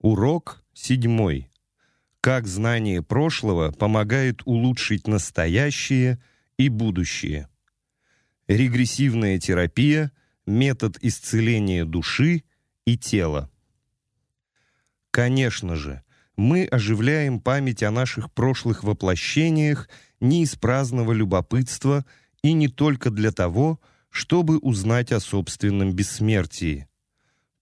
Урок седьмой. Как знание прошлого помогает улучшить настоящее и будущее. Регрессивная терапия – метод исцеления души и тела. Конечно же, мы оживляем память о наших прошлых воплощениях не из праздного любопытства и не только для того, чтобы узнать о собственном бессмертии.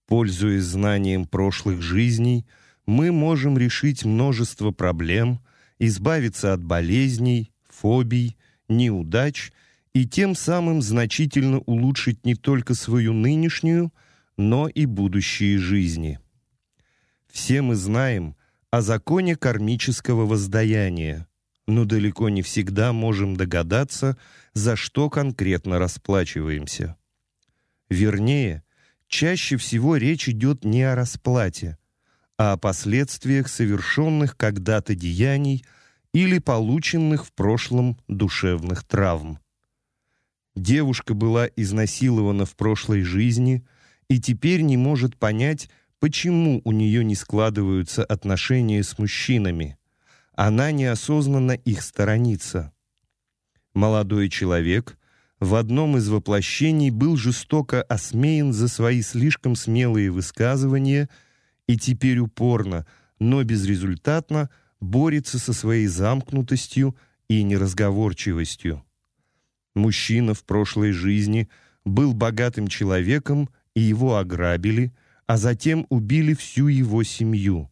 Пользуясь знанием прошлых жизней, мы можем решить множество проблем, избавиться от болезней, фобий, неудач и тем самым значительно улучшить не только свою нынешнюю, но и будущие жизни. Все мы знаем о законе кармического воздаяния, но далеко не всегда можем догадаться, за что конкретно расплачиваемся. Вернее, чаще всего речь идет не о расплате, а о последствиях совершенных когда-то деяний или полученных в прошлом душевных травм. Девушка была изнасилована в прошлой жизни и теперь не может понять, почему у нее не складываются отношения с мужчинами. Она неосознанно их сторонится. Молодой человек в одном из воплощений был жестоко осмеян за свои слишком смелые высказывания и теперь упорно, но безрезультатно борется со своей замкнутостью и неразговорчивостью. Мужчина в прошлой жизни был богатым человеком, и его ограбили – а затем убили всю его семью.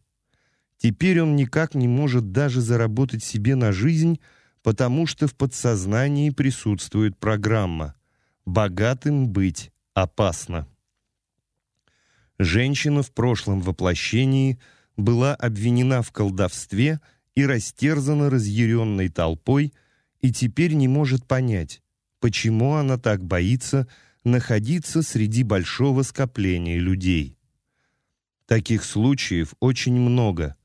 Теперь он никак не может даже заработать себе на жизнь, потому что в подсознании присутствует программа «Богатым быть опасно». Женщина в прошлом воплощении была обвинена в колдовстве и растерзана разъяренной толпой и теперь не может понять, почему она так боится находиться среди большого скопления людей. Таких случаев очень много.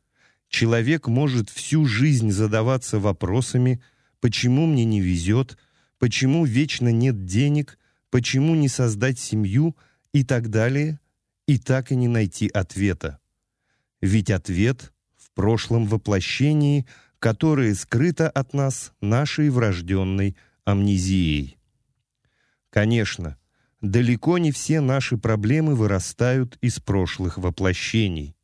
Человек может всю жизнь задаваться вопросами, почему мне не везет, почему вечно нет денег, почему не создать семью и так далее, и так и не найти ответа. Ведь ответ в прошлом воплощении, которое скрыто от нас нашей врожденной амнезией. Конечно, далеко не все наши проблемы вырастают из прошлых воплощений.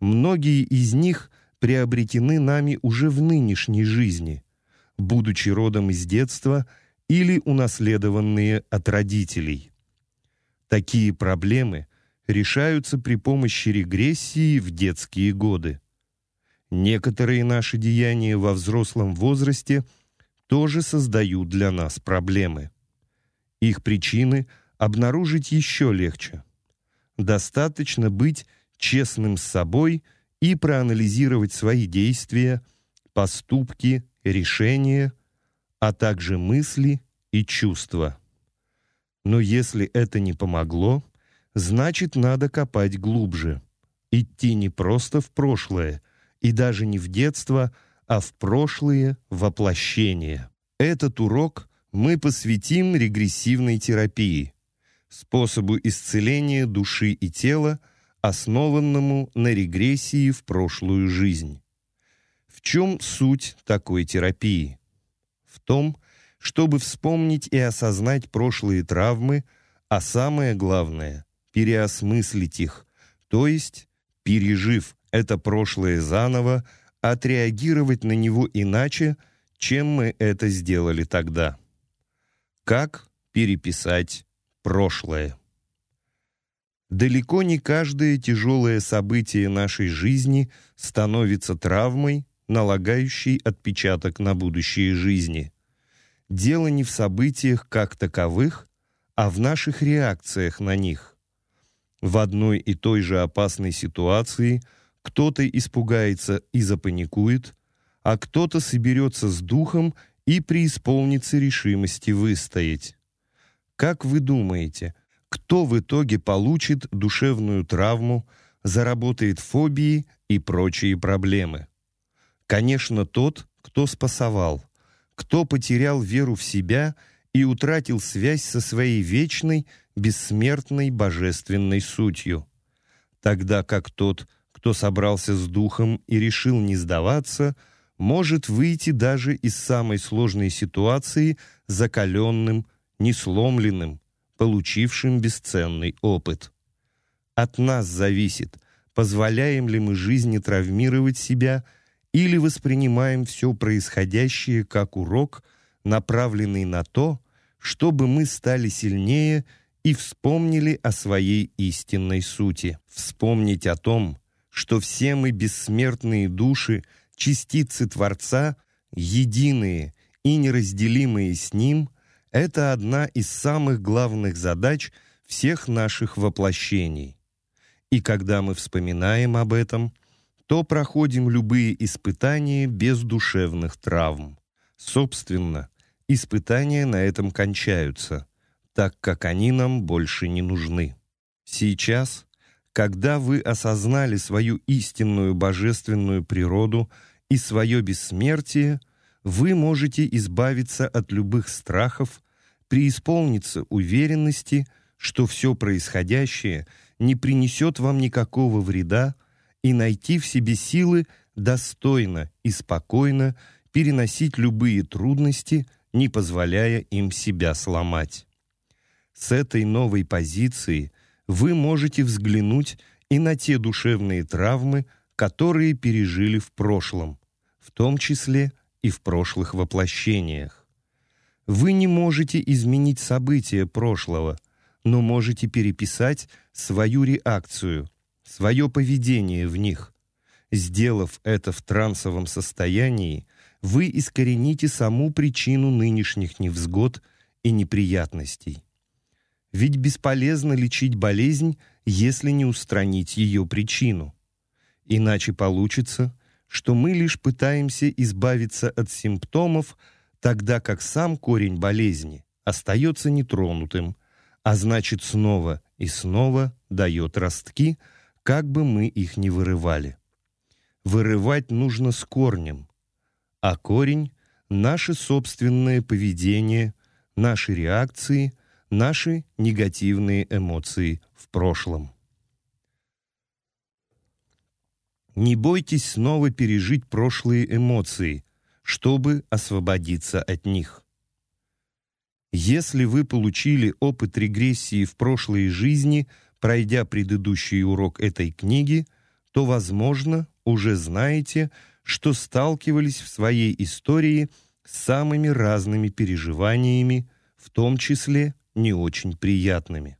Многие из них приобретены нами уже в нынешней жизни, будучи родом из детства или унаследованные от родителей. Такие проблемы решаются при помощи регрессии в детские годы. Некоторые наши деяния во взрослом возрасте тоже создают для нас проблемы. Их причины – обнаружить еще легче. Достаточно быть честным с собой и проанализировать свои действия, поступки, решения, а также мысли и чувства. Но если это не помогло, значит, надо копать глубже, идти не просто в прошлое и даже не в детство, а в прошлые воплощения. Этот урок мы посвятим регрессивной терапии – способу исцеления души и тела, основанному на регрессии в прошлую жизнь. В чем суть такой терапии? В том, чтобы вспомнить и осознать прошлые травмы, а самое главное – переосмыслить их, то есть, пережив это прошлое заново, отреагировать на него иначе, чем мы это сделали тогда. Как переписать прошлое. Далеко не каждое тяжелое событие нашей жизни становится травмой, налагающей отпечаток на будущие жизни. Дело не в событиях как таковых, а в наших реакциях на них. В одной и той же опасной ситуации кто-то испугается и запаникует, а кто-то соберется с духом и преисполнится решимости выстоять. Как вы думаете, кто в итоге получит душевную травму, заработает фобии и прочие проблемы? Конечно, тот, кто спасовал, кто потерял веру в себя и утратил связь со своей вечной, бессмертной божественной сутью. Тогда как тот, Кто собрался с духом и решил не сдаваться, может выйти даже из самой сложной ситуации закаленным, несломленным, получившим бесценный опыт. От нас зависит, позволяем ли мы жизни травмировать себя или воспринимаем все происходящее как урок, направленный на то, чтобы мы стали сильнее и вспомнили о своей истинной сути. Вспомнить о том, что все мы бессмертные души, частицы Творца, единые и неразделимые с Ним, это одна из самых главных задач всех наших воплощений. И когда мы вспоминаем об этом, то проходим любые испытания без душевных травм. Собственно, испытания на этом кончаются, так как они нам больше не нужны. Сейчас, когда вы осознали свою истинную божественную природу и свое бессмертие, вы можете избавиться от любых страхов, преисполниться уверенности, что все происходящее не принесет вам никакого вреда, и найти в себе силы достойно и спокойно переносить любые трудности, не позволяя им себя сломать. С этой новой позиции вы можете взглянуть и на те душевные травмы, которые пережили в прошлом, в том числе и в прошлых воплощениях. Вы не можете изменить события прошлого, но можете переписать свою реакцию, свое поведение в них. Сделав это в трансовом состоянии, вы искорените саму причину нынешних невзгод и неприятностей. Ведь бесполезно лечить болезнь, если не устранить ее причину. Иначе получится, что мы лишь пытаемся избавиться от симптомов, тогда как сам корень болезни остается нетронутым, а значит снова и снова дает ростки, как бы мы их ни вырывали. Вырывать нужно с корнем, а корень — наше собственное поведение, наши реакции, наши негативные эмоции в прошлом. Не бойтесь снова пережить прошлые эмоции, чтобы освободиться от них. Если вы получили опыт регрессии в прошлой жизни, пройдя предыдущий урок этой книги, то, возможно, уже знаете, что сталкивались в своей истории с самыми разными переживаниями, в том числе не очень приятными.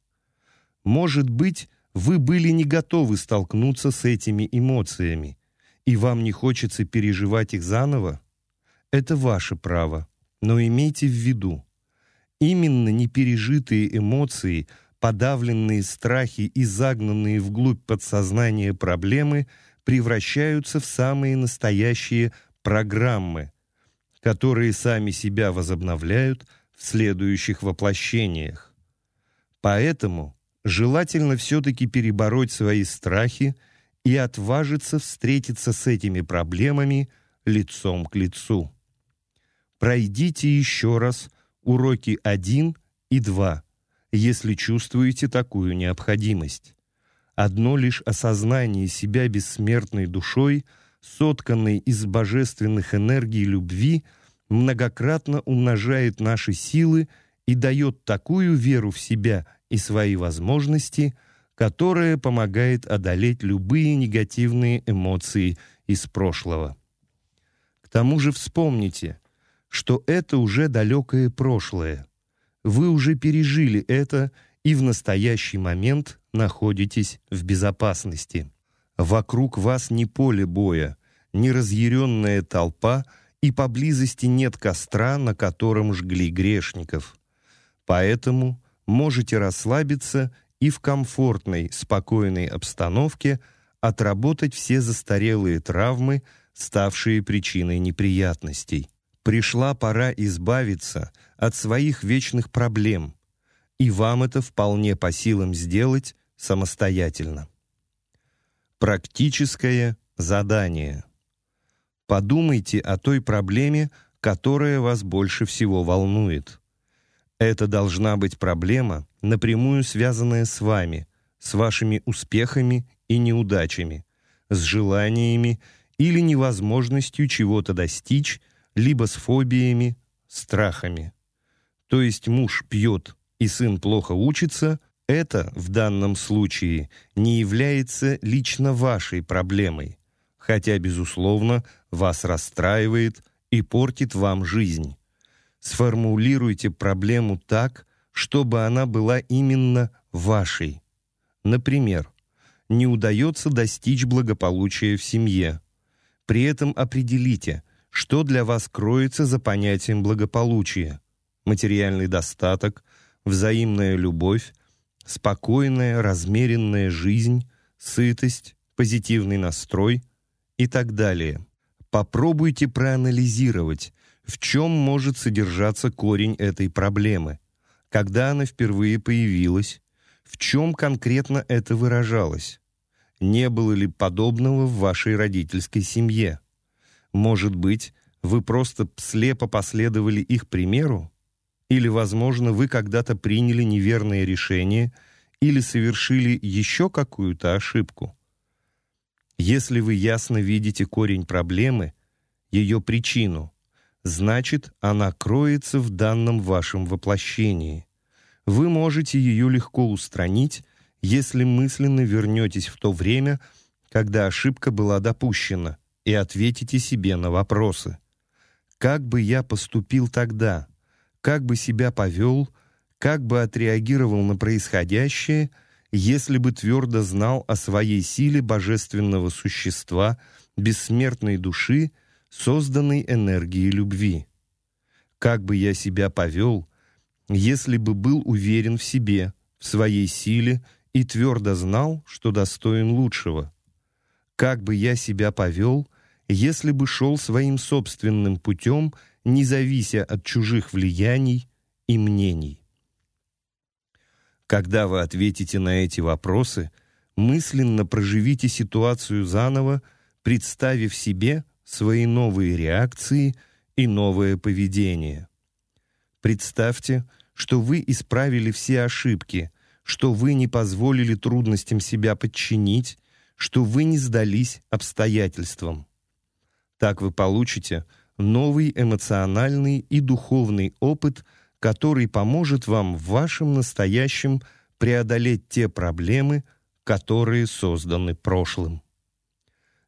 Может быть, вы были не готовы столкнуться с этими эмоциями, и вам не хочется переживать их заново? Это ваше право, но имейте в виду, именно непережитые эмоции, подавленные страхи и загнанные вглубь подсознания проблемы превращаются в самые настоящие программы, которые сами себя возобновляют в следующих воплощениях. Поэтому желательно все-таки перебороть свои страхи и отважиться встретиться с этими проблемами лицом к лицу. Пройдите еще раз уроки 1 и 2, если чувствуете такую необходимость. Одно лишь осознание себя бессмертной душой, сотканной из божественных энергий любви, многократно умножает наши силы и дает такую веру в себя и свои возможности, которая помогает одолеть любые негативные эмоции из прошлого. К тому же вспомните, что это уже далекое прошлое. Вы уже пережили это и в настоящий момент находитесь в безопасности. Вокруг вас не поле боя, не разъяренная толпа, и поблизости нет костра, на котором жгли грешников. Поэтому можете расслабиться и в комфортной, спокойной обстановке отработать все застарелые травмы, ставшие причиной неприятностей. Пришла пора избавиться от своих вечных проблем, и вам это вполне по силам сделать самостоятельно. Практическое задание. Подумайте о той проблеме, которая вас больше всего волнует. Это должна быть проблема, напрямую связанная с вами, с вашими успехами и неудачами, с желаниями или невозможностью чего-то достичь, либо с фобиями, страхами. То есть муж пьет и сын плохо учится, это в данном случае не является лично вашей проблемой, хотя, безусловно, вас расстраивает и портит вам жизнь. Сформулируйте проблему так, чтобы она была именно вашей. Например, не удается достичь благополучия в семье. При этом определите, что для вас кроется за понятием благополучия. Материальный достаток, взаимная любовь, спокойная, размеренная жизнь, сытость, позитивный настрой и так далее. Попробуйте проанализировать, в чем может содержаться корень этой проблемы, когда она впервые появилась, в чем конкретно это выражалось. Не было ли подобного в вашей родительской семье? Может быть, вы просто слепо последовали их примеру? Или, возможно, вы когда-то приняли неверное решение или совершили еще какую-то ошибку. Если вы ясно видите корень проблемы, ее причину, значит, она кроется в данном вашем воплощении. Вы можете ее легко устранить, если мысленно вернетесь в то время, когда ошибка была допущена, и ответите себе на вопросы. Как бы я поступил тогда? как бы себя повел, как бы отреагировал на происходящее, если бы твердо знал о своей силе божественного существа, бессмертной души, созданной энергией любви. Как бы я себя повел, если бы был уверен в себе, в своей силе и твердо знал, что достоин лучшего? Как бы я себя повел, если бы шел своим собственным путем не завися от чужих влияний и мнений. Когда вы ответите на эти вопросы, мысленно проживите ситуацию заново, представив себе свои новые реакции и новое поведение. Представьте, что вы исправили все ошибки, что вы не позволили трудностям себя подчинить, что вы не сдались обстоятельствам. Так вы получите – новый эмоциональный и духовный опыт, который поможет вам в вашем настоящем преодолеть те проблемы, которые созданы прошлым.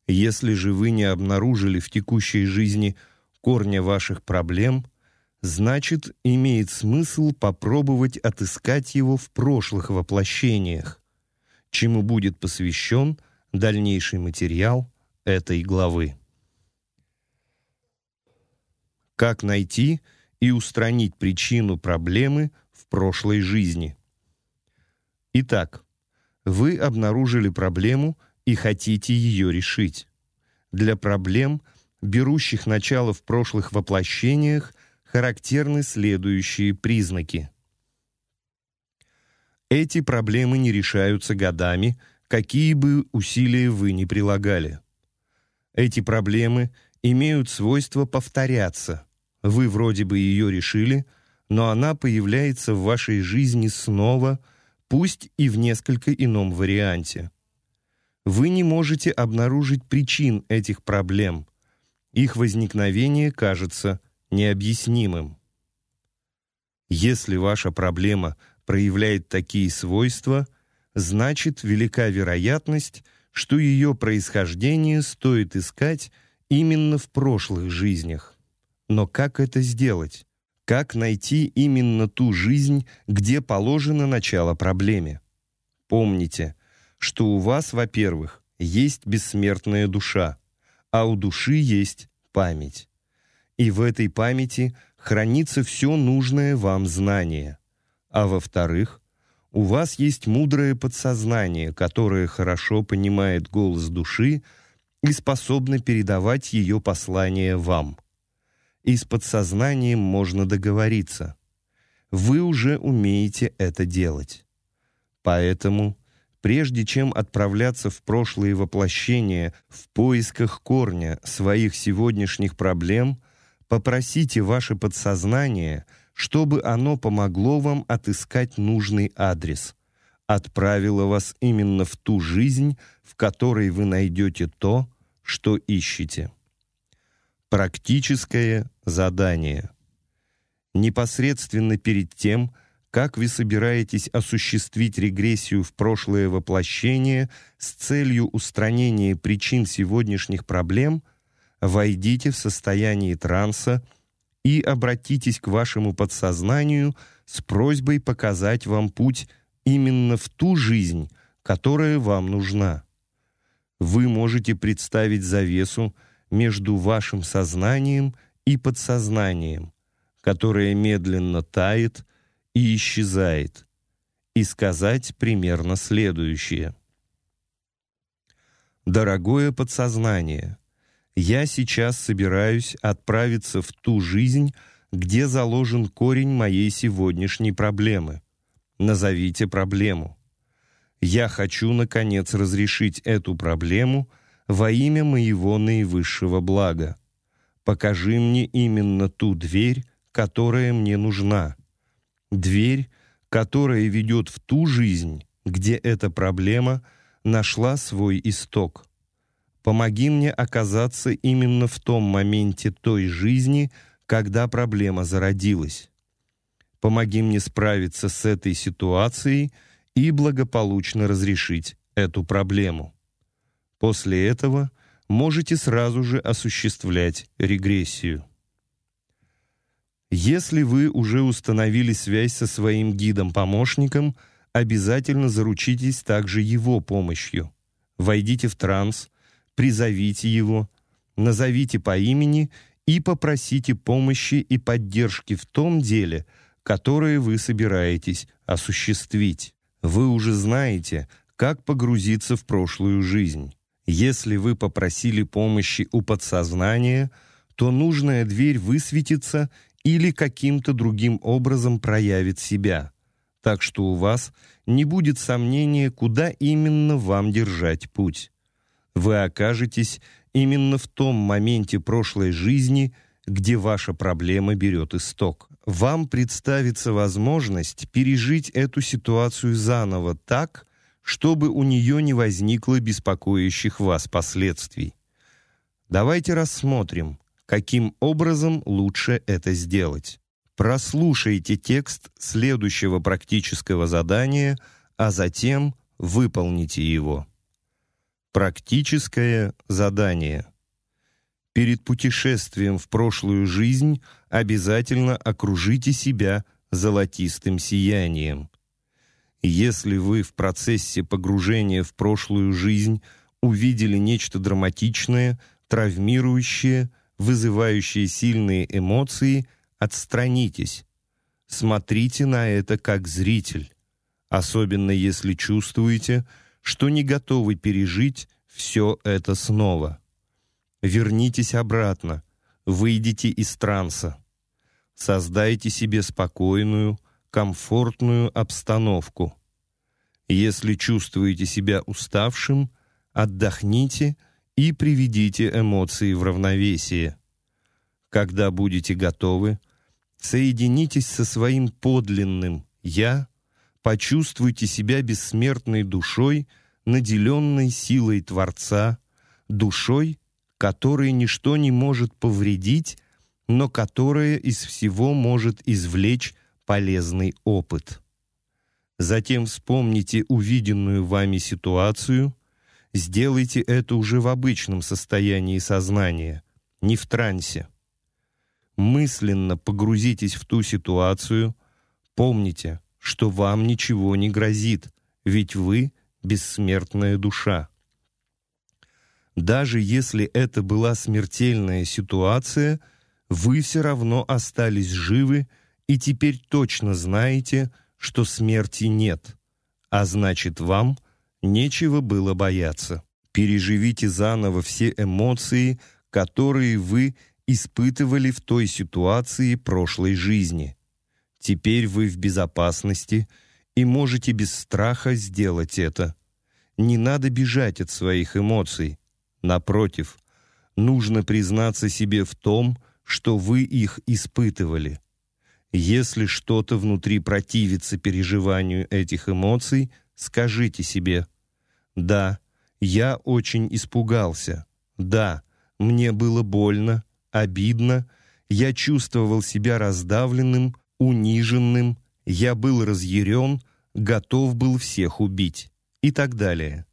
Если же вы не обнаружили в текущей жизни корня ваших проблем, значит, имеет смысл попробовать отыскать его в прошлых воплощениях, чему будет посвящен дальнейший материал этой главы как найти и устранить причину проблемы в прошлой жизни. Итак, вы обнаружили проблему и хотите ее решить. Для проблем, берущих начало в прошлых воплощениях, характерны следующие признаки. Эти проблемы не решаются годами, какие бы усилия вы ни прилагали. Эти проблемы имеют свойство повторяться – вы вроде бы ее решили, но она появляется в вашей жизни снова, пусть и в несколько ином варианте. Вы не можете обнаружить причин этих проблем. Их возникновение кажется необъяснимым. Если ваша проблема проявляет такие свойства, значит велика вероятность, что ее происхождение стоит искать именно в прошлых жизнях. Но как это сделать? Как найти именно ту жизнь, где положено начало проблеме? Помните, что у вас, во-первых, есть бессмертная душа, а у души есть память. И в этой памяти хранится все нужное вам знание. А во-вторых, у вас есть мудрое подсознание, которое хорошо понимает голос души и способно передавать ее послание вам и с подсознанием можно договориться. Вы уже умеете это делать. Поэтому, прежде чем отправляться в прошлые воплощения в поисках корня своих сегодняшних проблем, попросите ваше подсознание, чтобы оно помогло вам отыскать нужный адрес, отправило вас именно в ту жизнь, в которой вы найдете то, что ищете. Практическое задание. Непосредственно перед тем, как вы собираетесь осуществить регрессию в прошлое воплощение с целью устранения причин сегодняшних проблем, войдите в состояние транса и обратитесь к вашему подсознанию с просьбой показать вам путь именно в ту жизнь, которая вам нужна. Вы можете представить завесу между вашим сознанием и подсознанием, которая медленно тает и исчезает, и сказать примерно следующее. Дорогое подсознание, я сейчас собираюсь отправиться в ту жизнь, где заложен корень моей сегодняшней проблемы. Назовите проблему. Я хочу, наконец, разрешить эту проблему во имя моего наивысшего блага. Покажи мне именно ту дверь, которая мне нужна. Дверь, которая ведет в ту жизнь, где эта проблема нашла свой исток. Помоги мне оказаться именно в том моменте той жизни, когда проблема зародилась. Помоги мне справиться с этой ситуацией и благополучно разрешить эту проблему. После этого можете сразу же осуществлять регрессию. Если вы уже установили связь со своим гидом-помощником, обязательно заручитесь также его помощью. Войдите в транс, призовите его, назовите по имени и попросите помощи и поддержки в том деле, которое вы собираетесь осуществить. Вы уже знаете, как погрузиться в прошлую жизнь. Если вы попросили помощи у подсознания, то нужная дверь высветится или каким-то другим образом проявит себя. Так что у вас не будет сомнения, куда именно вам держать путь. Вы окажетесь именно в том моменте прошлой жизни, где ваша проблема берет исток. Вам представится возможность пережить эту ситуацию заново так, чтобы у нее не возникло беспокоящих вас последствий. Давайте рассмотрим, каким образом лучше это сделать. Прослушайте текст следующего практического задания, а затем выполните его. Практическое задание. Перед путешествием в прошлую жизнь обязательно окружите себя золотистым сиянием. Если вы в процессе погружения в прошлую жизнь увидели нечто драматичное, травмирующее, вызывающее сильные эмоции, отстранитесь. Смотрите на это как зритель, особенно если чувствуете, что не готовы пережить все это снова. Вернитесь обратно, выйдите из транса. Создайте себе спокойную, комфортную обстановку. Если чувствуете себя уставшим, отдохните и приведите эмоции в равновесие. Когда будете готовы, соединитесь со своим подлинным «Я», почувствуйте себя бессмертной душой, наделенной силой Творца, душой, которой ничто не может повредить, но которая из всего может извлечь полезный опыт. Затем вспомните увиденную вами ситуацию Сделайте это уже в обычном состоянии сознания, не в трансе. Мысленно погрузитесь в ту ситуацию, помните, что вам ничего не грозит, ведь вы — бессмертная душа. Даже если это была смертельная ситуация, вы все равно остались живы и теперь точно знаете, что смерти нет, а значит вам — Нечего было бояться. Переживите заново все эмоции, которые вы испытывали в той ситуации прошлой жизни. Теперь вы в безопасности и можете без страха сделать это. Не надо бежать от своих эмоций. Напротив, нужно признаться себе в том, что вы их испытывали. Если что-то внутри противится переживанию этих эмоций – Скажите себе, да, Я очень испугался. Да, мне было больно, обидно, я чувствовал себя раздавленным, униженным, я был разъярен, готов был всех убить и так далее.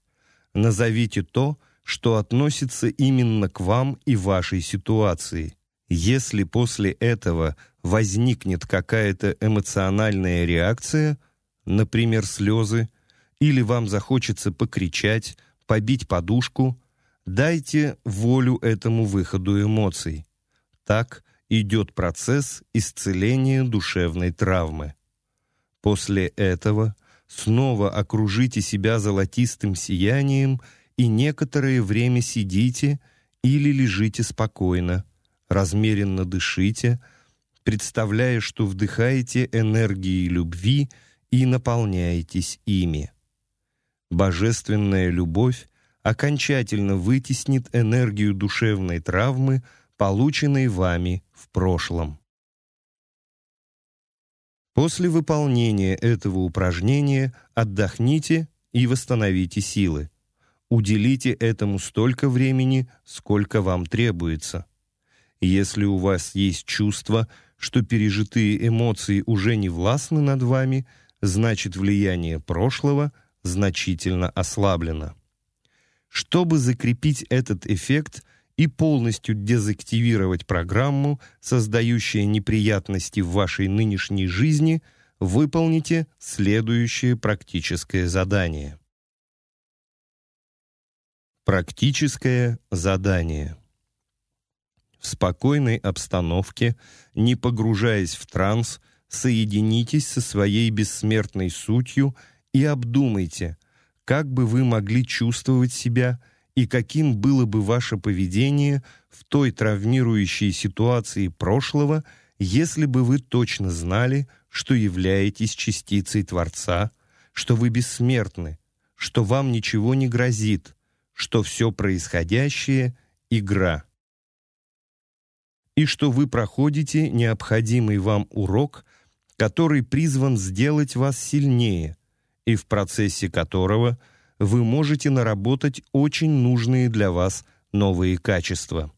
Назовите то, что относится именно к вам и вашей ситуации. Если после этого возникнет какая-то эмоциональная реакция, например, слезы, или вам захочется покричать, побить подушку, дайте волю этому выходу эмоций. Так идет процесс исцеления душевной травмы. После этого снова окружите себя золотистым сиянием и некоторое время сидите или лежите спокойно, размеренно дышите, представляя, что вдыхаете энергии любви и наполняетесь ими. Божественная любовь окончательно вытеснит энергию душевной травмы, полученной вами в прошлом. После выполнения этого упражнения отдохните и восстановите силы. Уделите этому столько времени, сколько вам требуется. Если у вас есть чувство, что пережитые эмоции уже не властны над вами, значит влияние прошлого значительно ослаблено. Чтобы закрепить этот эффект и полностью дезактивировать программу, создающую неприятности в вашей нынешней жизни, выполните следующее практическое задание. Практическое задание. В спокойной обстановке, не погружаясь в транс, соединитесь со своей бессмертной сутью и обдумайте, как бы вы могли чувствовать себя и каким было бы ваше поведение в той травмирующей ситуации прошлого, если бы вы точно знали, что являетесь частицей Творца, что вы бессмертны, что вам ничего не грозит, что все происходящее — игра. И что вы проходите необходимый вам урок, который призван сделать вас сильнее, и в процессе которого вы можете наработать очень нужные для вас новые качества.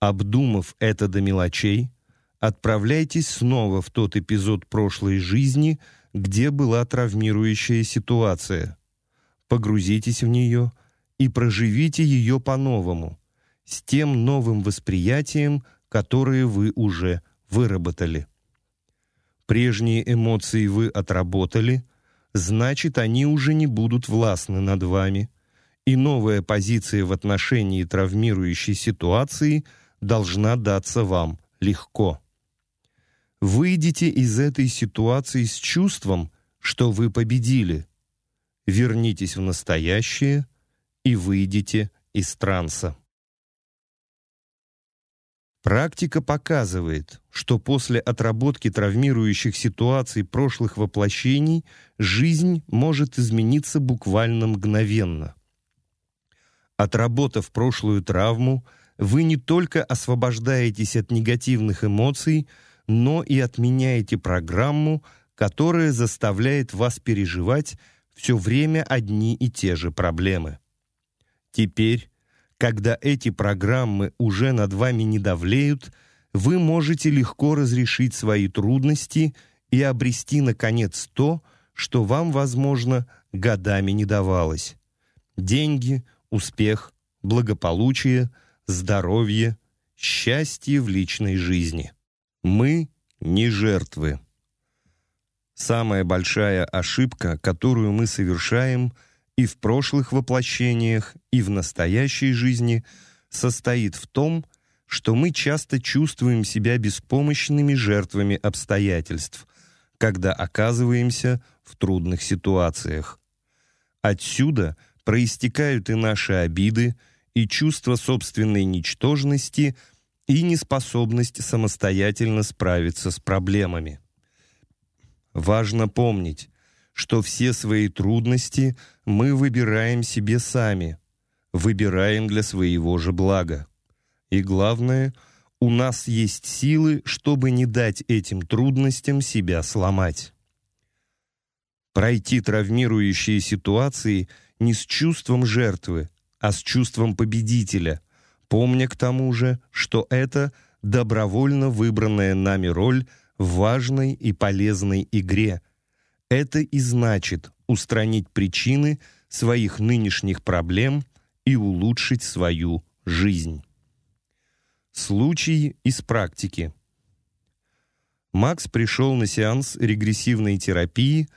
Обдумав это до мелочей, отправляйтесь снова в тот эпизод прошлой жизни, где была травмирующая ситуация. Погрузитесь в нее — и проживите ее по-новому, с тем новым восприятием, которое вы уже выработали. Прежние эмоции вы отработали, значит, они уже не будут властны над вами, и новая позиция в отношении травмирующей ситуации должна даться вам легко. Выйдите из этой ситуации с чувством, что вы победили. Вернитесь в настоящее – и выйдете из транса. Практика показывает, что после отработки травмирующих ситуаций прошлых воплощений жизнь может измениться буквально мгновенно. Отработав прошлую травму, вы не только освобождаетесь от негативных эмоций, но и отменяете программу, которая заставляет вас переживать все время одни и те же проблемы. Теперь, когда эти программы уже над вами не давлеют, вы можете легко разрешить свои трудности и обрести, наконец, то, что вам, возможно, годами не давалось. Деньги, успех, благополучие, здоровье, счастье в личной жизни. Мы не жертвы. Самая большая ошибка, которую мы совершаем – и в прошлых воплощениях, и в настоящей жизни состоит в том, что мы часто чувствуем себя беспомощными жертвами обстоятельств, когда оказываемся в трудных ситуациях. Отсюда проистекают и наши обиды, и чувство собственной ничтожности, и неспособность самостоятельно справиться с проблемами. Важно помнить, что все свои трудности мы выбираем себе сами, выбираем для своего же блага. И главное, у нас есть силы, чтобы не дать этим трудностям себя сломать. Пройти травмирующие ситуации не с чувством жертвы, а с чувством победителя, помня к тому же, что это добровольно выбранная нами роль в важной и полезной игре. Это и значит устранить причины своих нынешних проблем и улучшить свою жизнь. Случай из практики. Макс пришел на сеанс регрессивной терапии,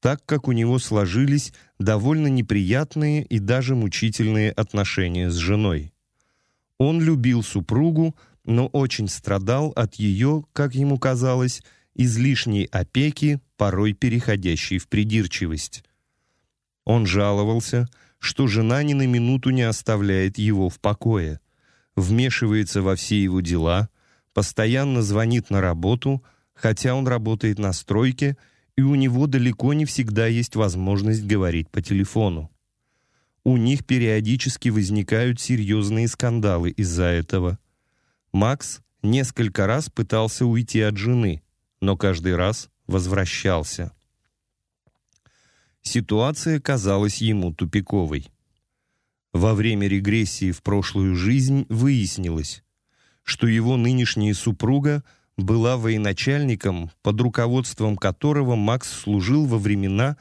так как у него сложились довольно неприятные и даже мучительные отношения с женой. Он любил супругу, но очень страдал от ее, как ему казалось, излишней опеки, порой переходящей в придирчивость. Он жаловался, что жена ни на минуту не оставляет его в покое, вмешивается во все его дела, постоянно звонит на работу, хотя он работает на стройке, и у него далеко не всегда есть возможность говорить по телефону. У них периодически возникают серьезные скандалы из-за этого. Макс несколько раз пытался уйти от жены, но каждый раз возвращался. Ситуация казалась ему тупиковой. Во время регрессии в прошлую жизнь выяснилось, что его нынешняя супруга была военачальником, под руководством которого Макс служил во времена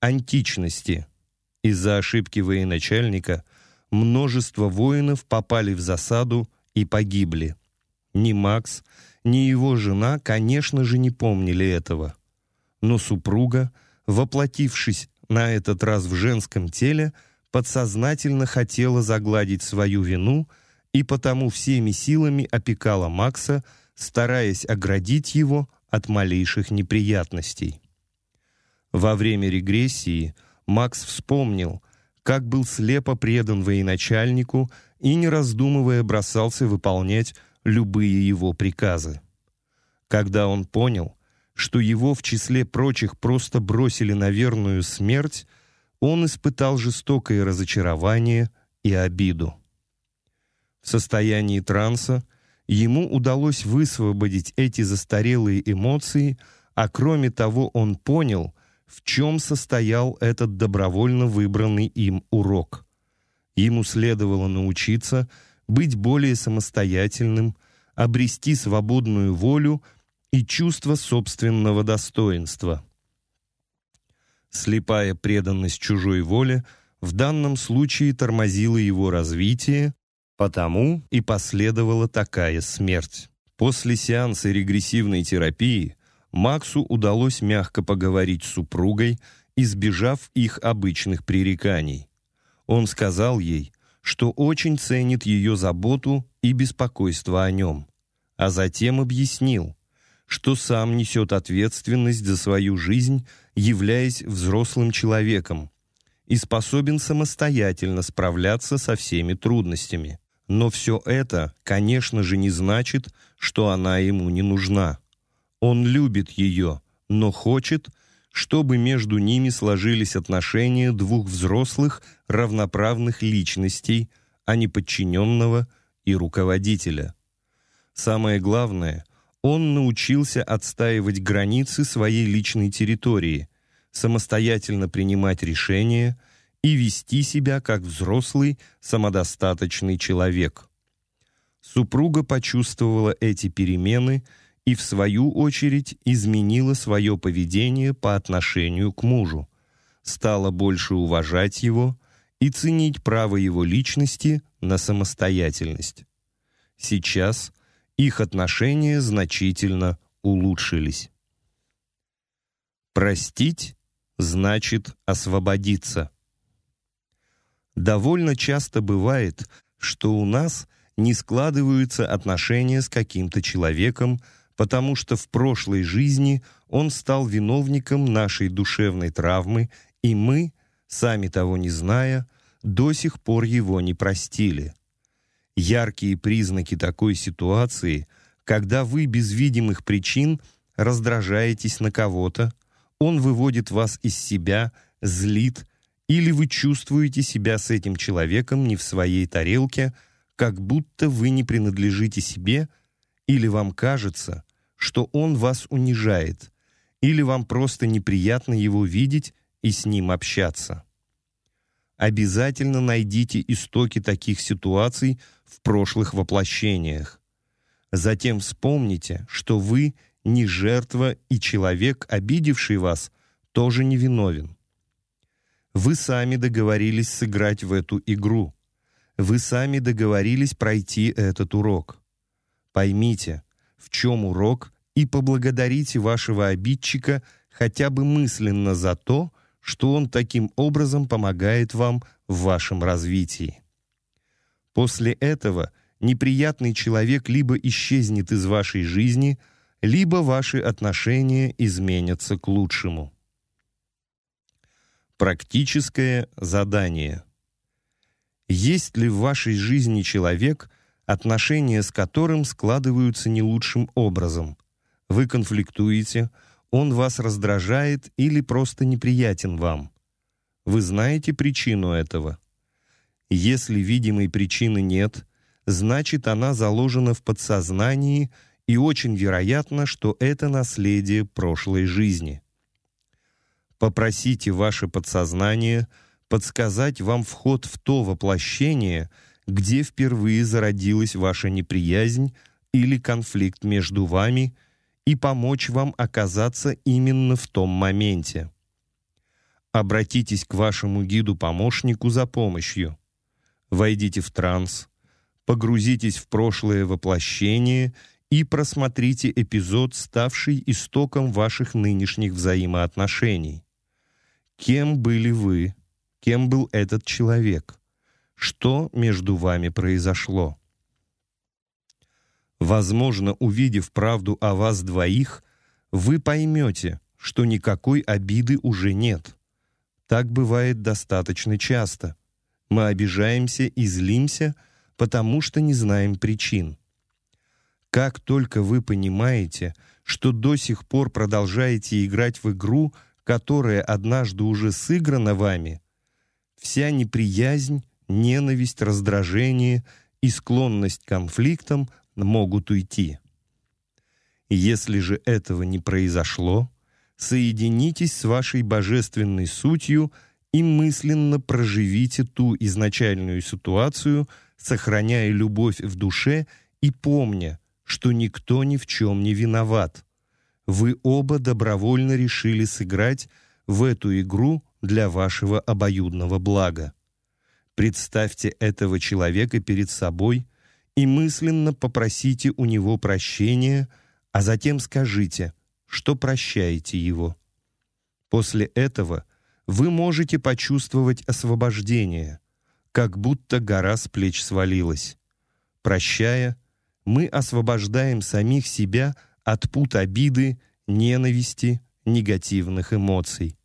античности – из-за ошибки военачальника множество воинов попали в засаду и погибли. Ни Макс, ни его жена, конечно же, не помнили этого. Но супруга, воплотившись на этот раз в женском теле, подсознательно хотела загладить свою вину и потому всеми силами опекала Макса, стараясь оградить его от малейших неприятностей. Во время регрессии – Макс вспомнил, как был слепо предан военачальнику и, не раздумывая, бросался выполнять любые его приказы. Когда он понял, что его в числе прочих просто бросили на верную смерть, он испытал жестокое разочарование и обиду. В состоянии транса ему удалось высвободить эти застарелые эмоции, а кроме того он понял, в чем состоял этот добровольно выбранный им урок. Ему следовало научиться быть более самостоятельным, обрести свободную волю и чувство собственного достоинства. Слепая преданность чужой воле в данном случае тормозила его развитие, потому и последовала такая смерть. После сеанса регрессивной терапии Максу удалось мягко поговорить с супругой, избежав их обычных пререканий. Он сказал ей, что очень ценит ее заботу и беспокойство о нем, а затем объяснил, что сам несет ответственность за свою жизнь, являясь взрослым человеком, и способен самостоятельно справляться со всеми трудностями. Но все это, конечно же, не значит, что она ему не нужна. Он любит ее, но хочет, чтобы между ними сложились отношения двух взрослых, равноправных личностей, а не подчиненного и руководителя. Самое главное, он научился отстаивать границы своей личной территории, самостоятельно принимать решения и вести себя как взрослый, самодостаточный человек. Супруга почувствовала эти перемены – и, в свою очередь, изменила свое поведение по отношению к мужу, стала больше уважать его и ценить право его личности на самостоятельность. Сейчас их отношения значительно улучшились. Простить значит освободиться. Довольно часто бывает, что у нас не складываются отношения с каким-то человеком, потому что в прошлой жизни он стал виновником нашей душевной травмы, и мы, сами того не зная, до сих пор его не простили. Яркие признаки такой ситуации, когда вы без видимых причин раздражаетесь на кого-то, он выводит вас из себя, злит, или вы чувствуете себя с этим человеком не в своей тарелке, как будто вы не принадлежите себе, или вам кажется, что он вас унижает, или вам просто неприятно его видеть и с ним общаться. Обязательно найдите истоки таких ситуаций в прошлых воплощениях. Затем вспомните, что вы не жертва, и человек, обидевший вас, тоже не виновен. Вы сами договорились сыграть в эту игру. Вы сами договорились пройти этот урок. Поймите, в чем урок, и поблагодарите вашего обидчика хотя бы мысленно за то, что он таким образом помогает вам в вашем развитии. После этого неприятный человек либо исчезнет из вашей жизни, либо ваши отношения изменятся к лучшему. Практическое задание. Есть ли в вашей жизни человек, отношения с которым складываются не лучшим образом? Вы конфликтуете, он вас раздражает или просто неприятен вам. Вы знаете причину этого? Если видимой причины нет, значит она заложена в подсознании и очень вероятно, что это наследие прошлой жизни. Попросите ваше подсознание подсказать вам вход в то воплощение, где впервые зародилась ваша неприязнь или конфликт между вами, и помочь вам оказаться именно в том моменте. Обратитесь к вашему гиду-помощнику за помощью. Войдите в транс, погрузитесь в прошлое воплощение и просмотрите эпизод, ставший истоком ваших нынешних взаимоотношений. Кем были вы? Кем был этот человек? Что между вами произошло? Возможно, увидев правду о вас двоих, вы поймете, что никакой обиды уже нет. Так бывает достаточно часто. Мы обижаемся и злимся, потому что не знаем причин. Как только вы понимаете, что до сих пор продолжаете играть в игру – которое однажды уже сыграно вами, вся неприязнь, ненависть, раздражение и склонность к конфликтам могут уйти. Если же этого не произошло, соединитесь с вашей божественной сутью и мысленно проживите ту изначальную ситуацию, сохраняя любовь в душе и помня, что никто ни в чем не виноват, вы оба добровольно решили сыграть в эту игру для вашего обоюдного блага. Представьте этого человека перед собой и мысленно попросите у него прощения, а затем скажите, что прощаете его. После этого вы можете почувствовать освобождение, как будто гора с плеч свалилась. Прощая, мы освобождаем самих себя от пут обиды, ненависти, негативных эмоций.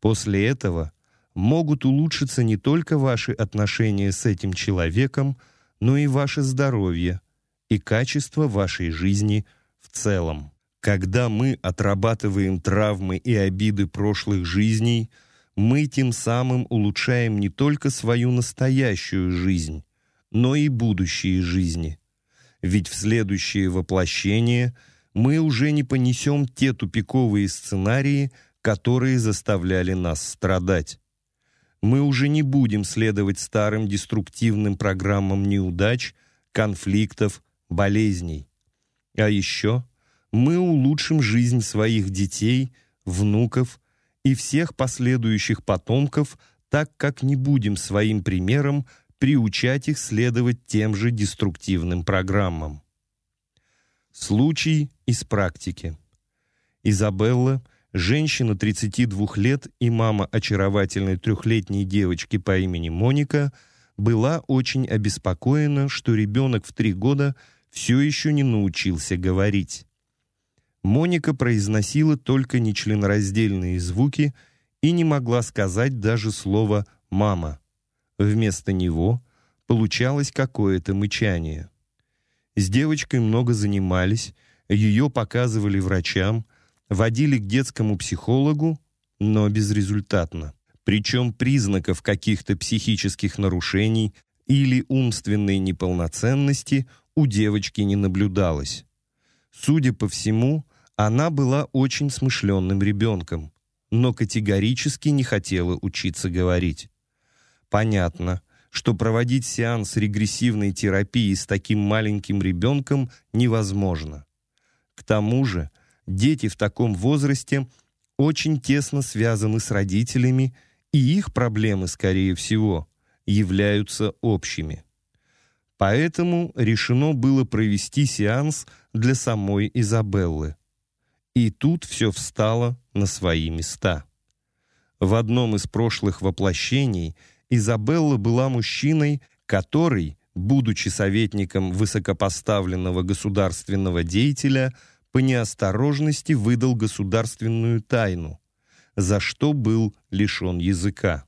После этого могут улучшиться не только ваши отношения с этим человеком, но и ваше здоровье и качество вашей жизни в целом. Когда мы отрабатываем травмы и обиды прошлых жизней, мы тем самым улучшаем не только свою настоящую жизнь, но и будущие жизни. Ведь в следующее воплощение мы уже не понесем те тупиковые сценарии, которые заставляли нас страдать. Мы уже не будем следовать старым деструктивным программам неудач, конфликтов, болезней. А еще мы улучшим жизнь своих детей, внуков и всех последующих потомков, так как не будем своим примером приучать их следовать тем же деструктивным программам. Случай из практики. Изабелла, женщина 32 лет и мама очаровательной трехлетней девочки по имени Моника, была очень обеспокоена, что ребенок в три года все еще не научился говорить. Моника произносила только нечленораздельные звуки и не могла сказать даже слово «мама». Вместо него получалось какое-то мычание. С девочкой много занимались, ее показывали врачам, водили к детскому психологу, но безрезультатно. Причем признаков каких-то психических нарушений или умственной неполноценности у девочки не наблюдалось. Судя по всему, она была очень смышленным ребенком, но категорически не хотела учиться говорить. Понятно, что проводить сеанс регрессивной терапии с таким маленьким ребенком невозможно. К тому же дети в таком возрасте очень тесно связаны с родителями, и их проблемы, скорее всего, являются общими. Поэтому решено было провести сеанс для самой Изабеллы. И тут все встало на свои места. В одном из прошлых воплощений Изабелла была мужчиной, который, будучи советником высокопоставленного государственного деятеля, по неосторожности выдал государственную тайну, за что был лишен языка.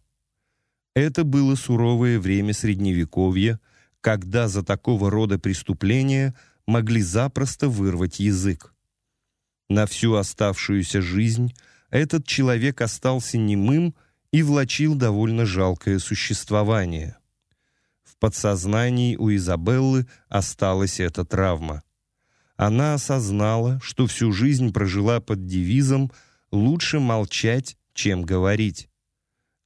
Это было суровое время Средневековья, когда за такого рода преступления могли запросто вырвать язык. На всю оставшуюся жизнь этот человек остался немым и влачил довольно жалкое существование. В подсознании у Изабеллы осталась эта травма. Она осознала, что всю жизнь прожила под девизом «лучше молчать, чем говорить».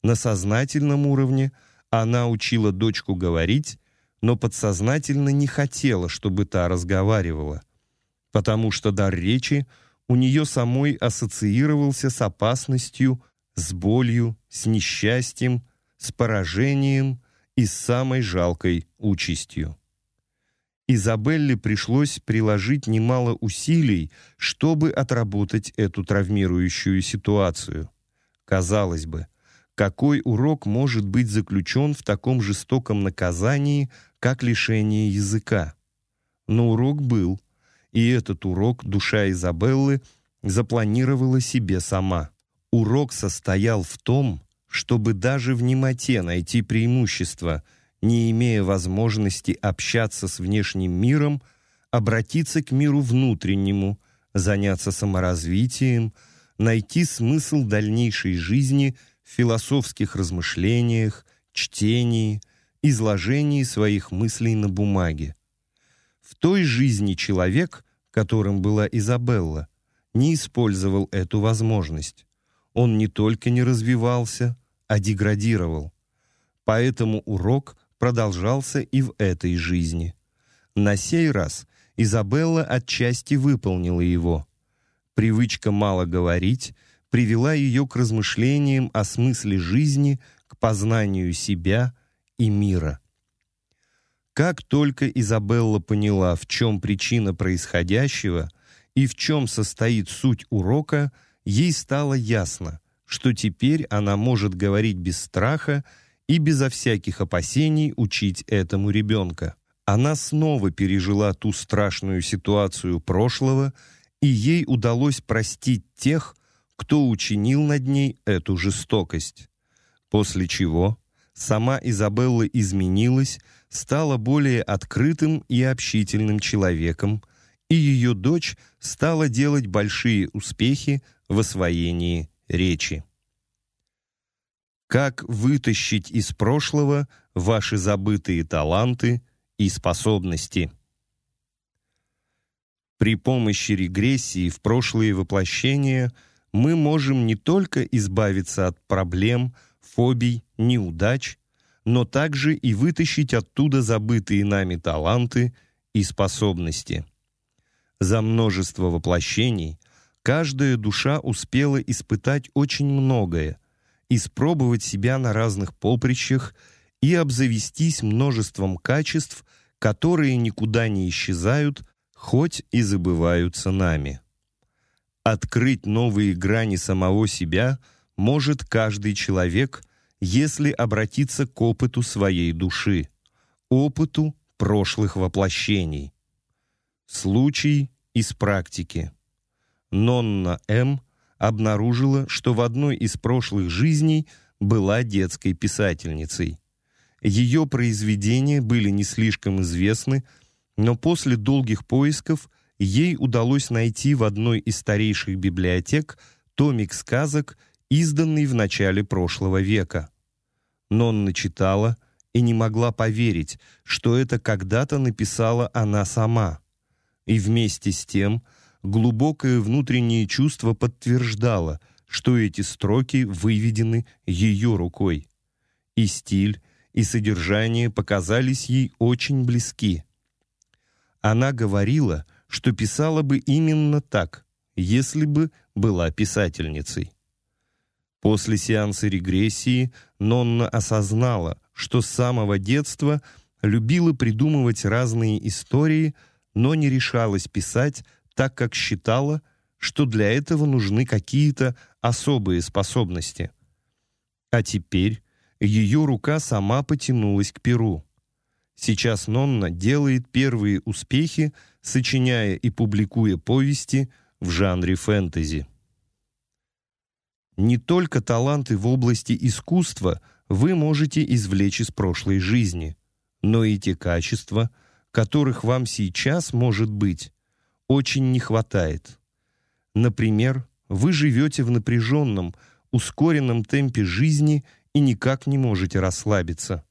На сознательном уровне она учила дочку говорить, но подсознательно не хотела, чтобы та разговаривала, потому что дар речи у нее самой ассоциировался с опасностью, с болью, с несчастьем, с поражением и с самой жалкой участью. Изабелле пришлось приложить немало усилий, чтобы отработать эту травмирующую ситуацию. Казалось бы, какой урок может быть заключен в таком жестоком наказании, как лишение языка? Но урок был — и этот урок душа Изабеллы запланировала себе сама. Урок состоял в том, чтобы даже в немоте найти преимущество, не имея возможности общаться с внешним миром, обратиться к миру внутреннему, заняться саморазвитием, найти смысл дальнейшей жизни в философских размышлениях, чтении, изложении своих мыслей на бумаге. В той жизни человек, которым была Изабелла, не использовал эту возможность. Он не только не развивался, а деградировал. Поэтому урок продолжался и в этой жизни. На сей раз Изабелла отчасти выполнила его. Привычка мало говорить привела ее к размышлениям о смысле жизни, к познанию себя и мира. Как только Изабелла поняла, в чем причина происходящего и в чем состоит суть урока, ей стало ясно, что теперь она может говорить без страха и безо всяких опасений учить этому ребенка. Она снова пережила ту страшную ситуацию прошлого, и ей удалось простить тех, кто учинил над ней эту жестокость. После чего сама Изабелла изменилась, стала более открытым и общительным человеком, и ее дочь стала делать большие успехи в освоении речи. Как вытащить из прошлого ваши забытые таланты и способности? При помощи регрессии в прошлые воплощения мы можем не только избавиться от проблем, фобий, неудач, но также и вытащить оттуда забытые нами таланты и способности. За множество воплощений каждая душа успела испытать очень многое, испробовать себя на разных поприщах и обзавестись множеством качеств, которые никуда не исчезают, хоть и забываются нами. Открыть новые грани самого себя может каждый человек – если обратиться к опыту своей души, опыту прошлых воплощений. Случай из практики. Нонна М. обнаружила, что в одной из прошлых жизней была детской писательницей. Ее произведения были не слишком известны, но после долгих поисков ей удалось найти в одной из старейших библиотек томик сказок, изданный в начале прошлого века. Нонна читала и не могла поверить, что это когда-то написала она сама. И вместе с тем глубокое внутреннее чувство подтверждало, что эти строки выведены ее рукой. и стиль, и содержание показались ей очень близки. Она говорила, что писала бы именно так, если бы была писательницей. После сеанса регрессии Нонна осознала, что с самого детства любила придумывать разные истории, но не решалась писать, так как считала, что для этого нужны какие-то особые способности. А теперь ее рука сама потянулась к перу. Сейчас Нонна делает первые успехи, сочиняя и публикуя повести в жанре фэнтези. Не только таланты в области искусства вы можете извлечь из прошлой жизни, но и те качества, которых вам сейчас, может быть, очень не хватает. Например, вы живете в напряженном, ускоренном темпе жизни и никак не можете расслабиться.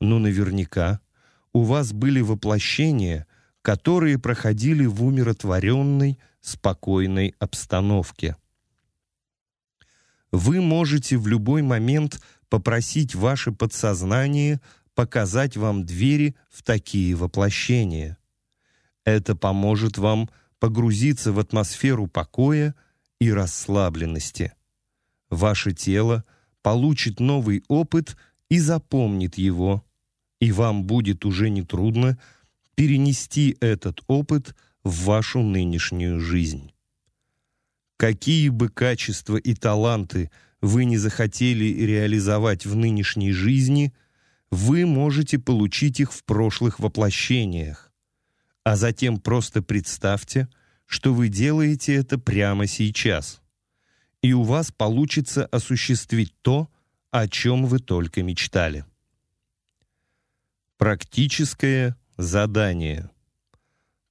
Но наверняка у вас были воплощения, которые проходили в умиротворенной, спокойной обстановке. Вы можете в любой момент попросить ваше подсознание показать вам двери в такие воплощения. Это поможет вам погрузиться в атмосферу покоя и расслабленности. Ваше тело получит новый опыт и запомнит его, и вам будет уже нетрудно перенести этот опыт в вашу нынешнюю жизнь. Какие бы качества и таланты вы не захотели реализовать в нынешней жизни, вы можете получить их в прошлых воплощениях а затем просто представьте, что вы делаете это прямо сейчас, и у вас получится осуществить то, о чем вы только мечтали. Практическое задание.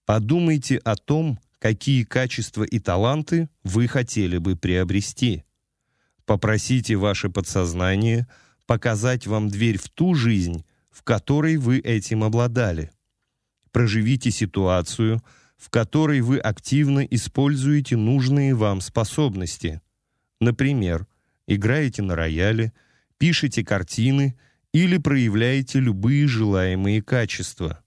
Подумайте о том, какие качества и таланты вы хотели бы приобрести. Попросите ваше подсознание показать вам дверь в ту жизнь, в которой вы этим обладали проживите ситуацию, в которой вы активно используете нужные вам способности. Например, играете на рояле, пишете картины или проявляете любые желаемые качества.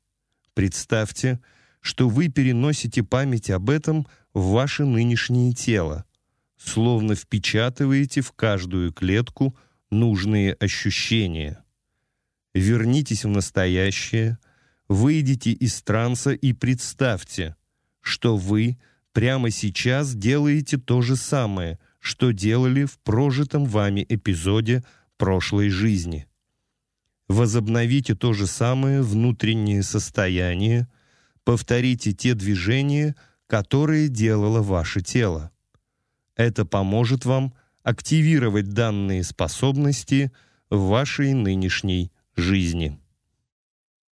Представьте, что вы переносите память об этом в ваше нынешнее тело, словно впечатываете в каждую клетку нужные ощущения. Вернитесь в настоящее – Выйдите из транса и представьте, что вы прямо сейчас делаете то же самое, что делали в прожитом вами эпизоде прошлой жизни. Возобновите то же самое внутреннее состояние, повторите те движения, которые делало ваше тело. Это поможет вам активировать данные способности в вашей нынешней жизни.